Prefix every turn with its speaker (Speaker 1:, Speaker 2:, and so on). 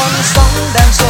Speaker 1: 我的双单